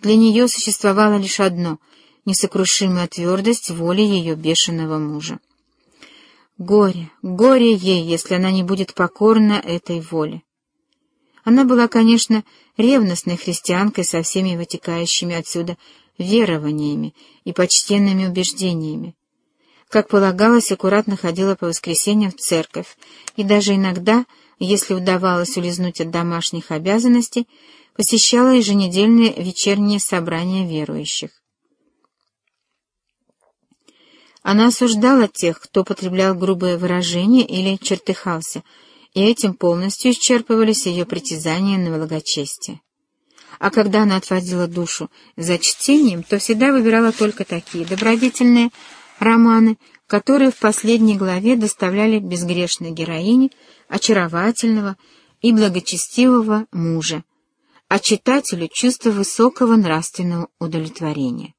Для нее существовало лишь одно — несокрушимая твердость воли ее бешеного мужа. Горе, горе ей, если она не будет покорна этой воле. Она была, конечно, ревностной христианкой со всеми вытекающими отсюда верованиями и почтенными убеждениями. Как полагалось, аккуратно ходила по воскресеньям в церковь и даже иногда, если удавалось улизнуть от домашних обязанностей, посещала еженедельные вечерние собрания верующих. Она осуждала тех, кто потреблял грубые выражения или чертыхался, и этим полностью исчерпывались ее притязания на благочестие. А когда она отводила душу за чтением, то всегда выбирала только такие добродетельные романы, которые в последней главе доставляли безгрешной героине очаровательного и благочестивого мужа, а читателю чувство высокого нравственного удовлетворения.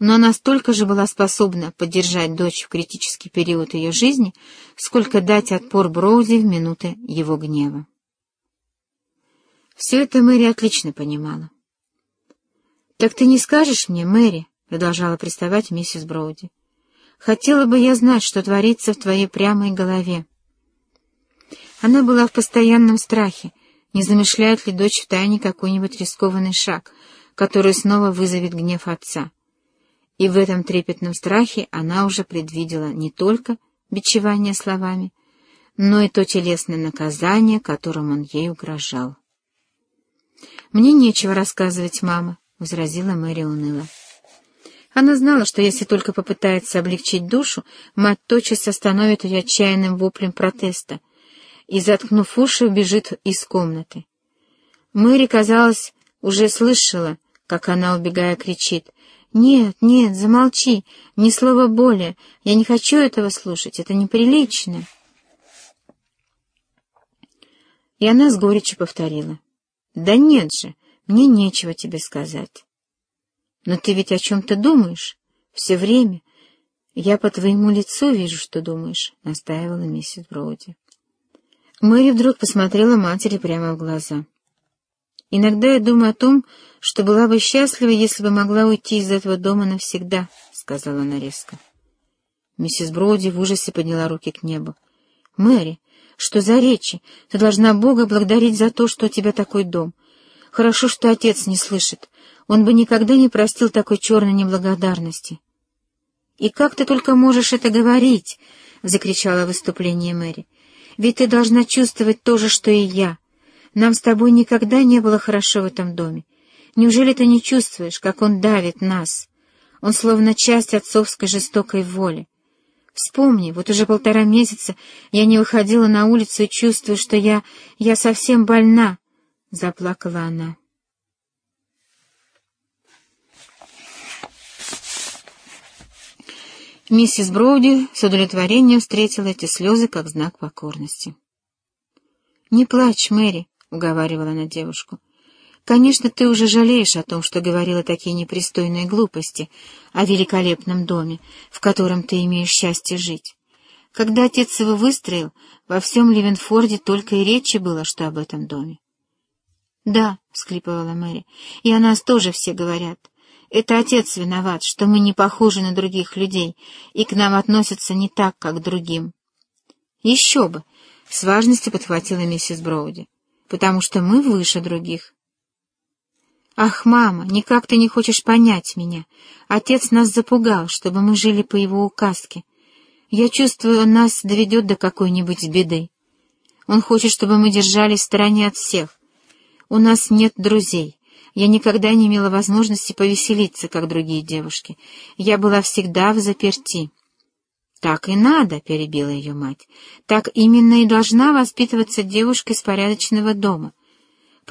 Но она столько же была способна поддержать дочь в критический период ее жизни, сколько дать отпор Броуди в минуты его гнева. Все это Мэри отлично понимала. «Так ты не скажешь мне, Мэри?» — продолжала приставать миссис Броуди. «Хотела бы я знать, что творится в твоей прямой голове». Она была в постоянном страхе, не замышляет ли дочь в тайне какой-нибудь рискованный шаг, который снова вызовет гнев отца. И в этом трепетном страхе она уже предвидела не только бичевание словами, но и то телесное наказание, которым он ей угрожал. «Мне нечего рассказывать, мама», — возразила Мэри уныло. Она знала, что если только попытается облегчить душу, мать тотчас остановит ее отчаянным воплем протеста и, заткнув уши, убежит из комнаты. Мэри, казалось, уже слышала, как она, убегая, кричит. «Нет, нет, замолчи, ни слова более, я не хочу этого слушать, это неприлично». И она с горечью повторила. «Да нет же, мне нечего тебе сказать». «Но ты ведь о чем-то думаешь? Все время. Я по твоему лицу вижу, что думаешь», — настаивала миссис Броуди. Мэри вдруг посмотрела матери прямо в глаза. «Иногда я думаю о том, что была бы счастлива, если бы могла уйти из этого дома навсегда», — сказала она резко. Миссис Броуди в ужасе подняла руки к небу. «Мэри, что за речи? Ты должна Бога благодарить за то, что у тебя такой дом. Хорошо, что отец не слышит. Он бы никогда не простил такой черной неблагодарности. — И как ты только можешь это говорить? — закричала в выступлении Мэри. — Ведь ты должна чувствовать то же, что и я. Нам с тобой никогда не было хорошо в этом доме. Неужели ты не чувствуешь, как он давит нас? Он словно часть отцовской жестокой воли. Вспомни, вот уже полтора месяца я не выходила на улицу и чувствую, что я... я совсем больна, — заплакала она. Миссис Броуди с удовлетворением встретила эти слезы как знак покорности. «Не плачь, Мэри», — уговаривала она девушку. Конечно, ты уже жалеешь о том, что говорила такие непристойные глупости о великолепном доме, в котором ты имеешь счастье жить. Когда отец его выстроил, во всем Ливенфорде только и речи было, что об этом доме. — Да, — всклипывала Мэри, — и о нас тоже все говорят. Это отец виноват, что мы не похожи на других людей, и к нам относятся не так, как другим. — Еще бы! — с важностью подхватила миссис Броуди. — Потому что мы выше других. «Ах, мама, никак ты не хочешь понять меня. Отец нас запугал, чтобы мы жили по его указке. Я чувствую, он нас доведет до какой-нибудь беды. Он хочет, чтобы мы держались в стороне от всех. У нас нет друзей. Я никогда не имела возможности повеселиться, как другие девушки. Я была всегда в заперти». «Так и надо», — перебила ее мать. «Так именно и должна воспитываться девушка из порядочного дома».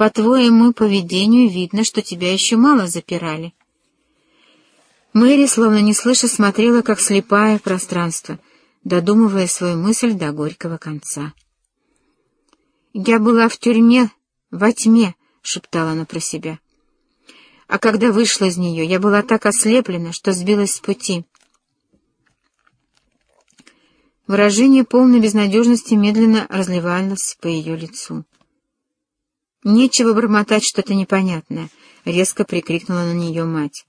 По твоему поведению видно, что тебя еще мало запирали. Мэри, словно не слыша, смотрела, как слепая пространство, додумывая свою мысль до горького конца. «Я была в тюрьме, во тьме», — шептала она про себя. «А когда вышла из нее, я была так ослеплена, что сбилась с пути». Выражение полной безнадежности медленно разливалось по ее лицу. Нечего бормотать что-то непонятное. резко прикрикнула на нее мать.